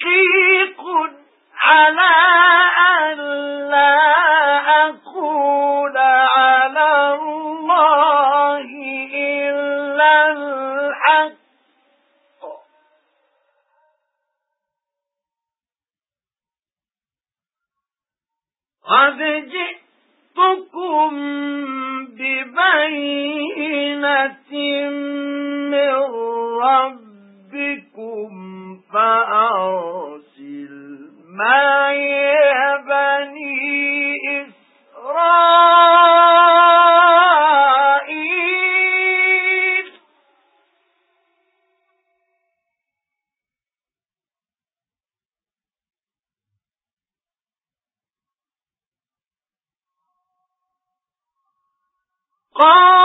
حقيق على أن لا أقول على الله إلا الحق. قد جئتكم ببينة من ربكم فأرسل معي بني إسرائيل. قال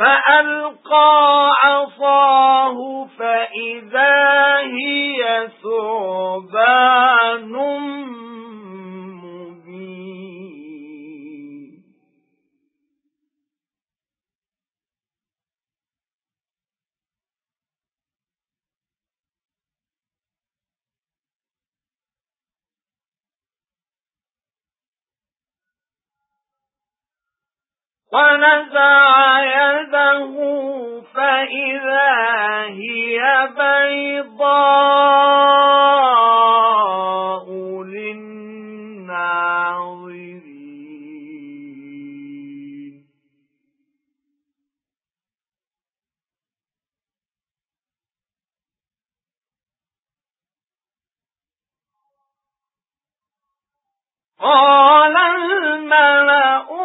فألقى عصاه فإذا هي ثعبان ونزع يده فإذا هي بيضاء للناظرين. قال الملأ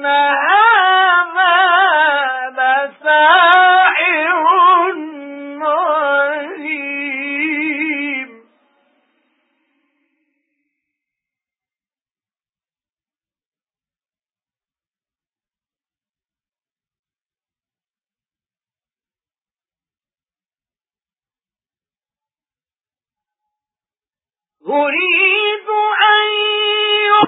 إن